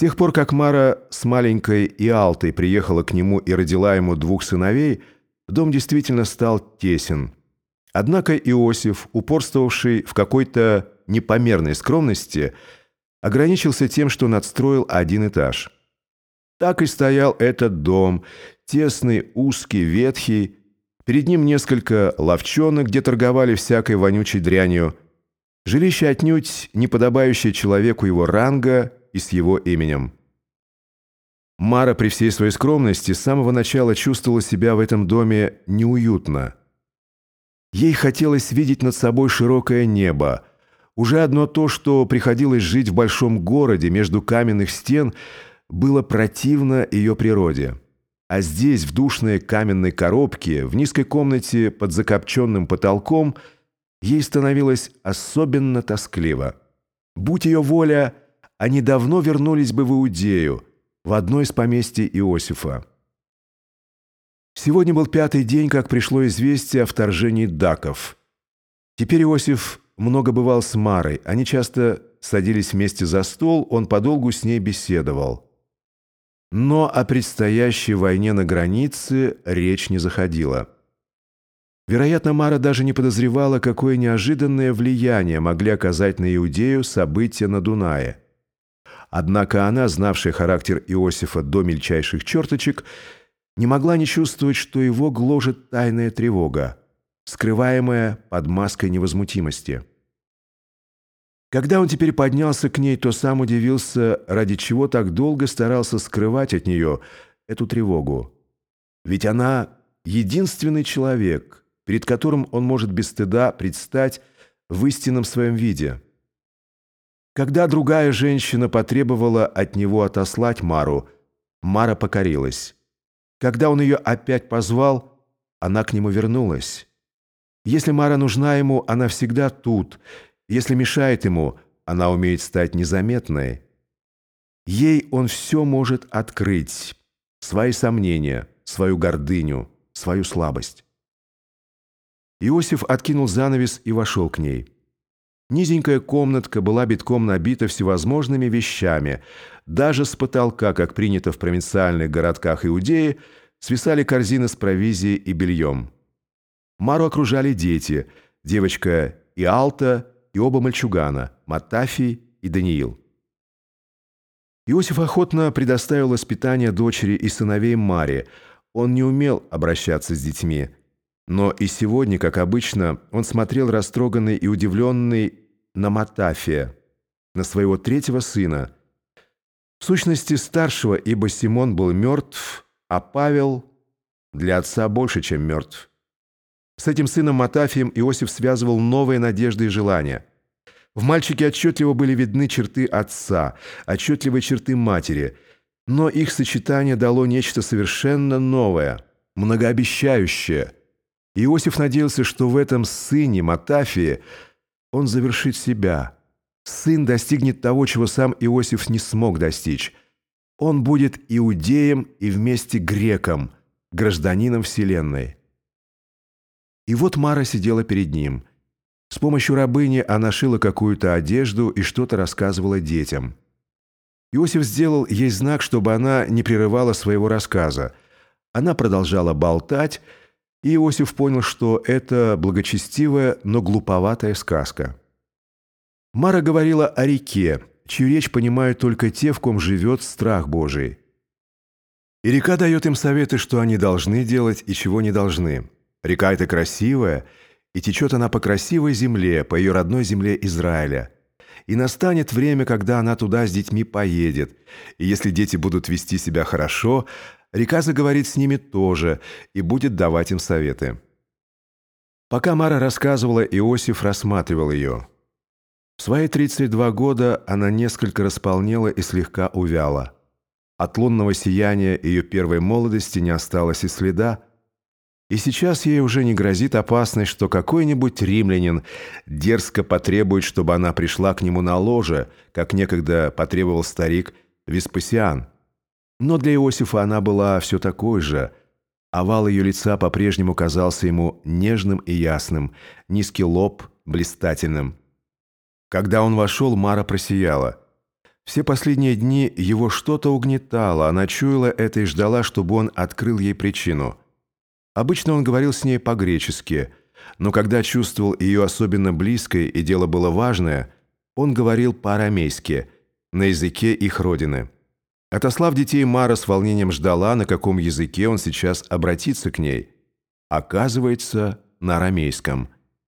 тех пор, как Мара с маленькой Иалтой приехала к нему и родила ему двух сыновей, дом действительно стал тесен. Однако Иосиф, упорствовавший в какой-то непомерной скромности, ограничился тем, что надстроил один этаж. Так и стоял этот дом, тесный, узкий, ветхий, перед ним несколько ловчонок, где торговали всякой вонючей дрянью, жилище отнюдь не подобающее человеку его ранга и с его именем. Мара при всей своей скромности с самого начала чувствовала себя в этом доме неуютно. Ей хотелось видеть над собой широкое небо. Уже одно то, что приходилось жить в большом городе между каменных стен, было противно ее природе. А здесь, в душной каменной коробке, в низкой комнате под закопченным потолком, ей становилось особенно тоскливо. Будь ее воля, они давно вернулись бы в Иудею, в одно из поместий Иосифа. Сегодня был пятый день, как пришло известие о вторжении даков. Теперь Иосиф много бывал с Марой, они часто садились вместе за стол, он подолгу с ней беседовал. Но о предстоящей войне на границе речь не заходила. Вероятно, Мара даже не подозревала, какое неожиданное влияние могли оказать на Иудею события на Дунае. Однако она, знавшая характер Иосифа до мельчайших черточек, не могла не чувствовать, что его гложет тайная тревога, скрываемая под маской невозмутимости. Когда он теперь поднялся к ней, то сам удивился, ради чего так долго старался скрывать от нее эту тревогу. Ведь она единственный человек, перед которым он может без стыда предстать в истинном своем виде – когда другая женщина потребовала от него отослать Мару, Мара покорилась. Когда он ее опять позвал, она к нему вернулась. Если Мара нужна ему, она всегда тут. Если мешает ему, она умеет стать незаметной. Ей он все может открыть. Свои сомнения, свою гордыню, свою слабость. Иосиф откинул занавес и вошел к ней. Низенькая комнатка была битком набита всевозможными вещами. Даже с потолка, как принято в провинциальных городках Иудеи, свисали корзины с провизией и бельем. Мару окружали дети, девочка Иалта и оба мальчугана, Матафий и Даниил. Иосиф охотно предоставил воспитание дочери и сыновей Маре. Он не умел обращаться с детьми – но и сегодня, как обычно, он смотрел растроганный и удивленный на Матафия, на своего третьего сына. В сущности, старшего, ибо Симон был мертв, а Павел для отца больше, чем мертв. С этим сыном Матафием Иосиф связывал новые надежды и желания. В мальчике отчетливо были видны черты отца, отчетливые черты матери, но их сочетание дало нечто совершенно новое, многообещающее – Иосиф надеялся, что в этом сыне Матафии он завершит себя. Сын достигнет того, чего сам Иосиф не смог достичь. Он будет иудеем и вместе греком, гражданином Вселенной. И вот Мара сидела перед ним. С помощью рабыни она шила какую-то одежду и что-то рассказывала детям. Иосиф сделал ей знак, чтобы она не прерывала своего рассказа. Она продолжала болтать, и Иосиф понял, что это благочестивая, но глуповатая сказка. Мара говорила о реке, чью речь понимают только те, в ком живет страх Божий. И река дает им советы, что они должны делать и чего не должны. Река эта красивая, и течет она по красивой земле, по ее родной земле Израиля. И настанет время, когда она туда с детьми поедет, и если дети будут вести себя хорошо – Река заговорит с ними тоже и будет давать им советы. Пока Мара рассказывала, Иосиф рассматривал ее. В свои 32 года она несколько располнела и слегка увяла. От лунного сияния ее первой молодости не осталось и следа, и сейчас ей уже не грозит опасность, что какой-нибудь римлянин дерзко потребует, чтобы она пришла к нему на ложе, как некогда потребовал старик Веспасиан. Но для Иосифа она была все такой же. Овал ее лица по-прежнему казался ему нежным и ясным, низкий лоб блистательным. Когда он вошел, Мара просияла. Все последние дни его что-то угнетало, она чуяла это и ждала, чтобы он открыл ей причину. Обычно он говорил с ней по-гречески, но когда чувствовал ее особенно близкой и дело было важное, он говорил по-арамейски, на языке их родины. Отослав детей, Мара с волнением ждала, на каком языке он сейчас обратится к ней. Оказывается, на арамейском –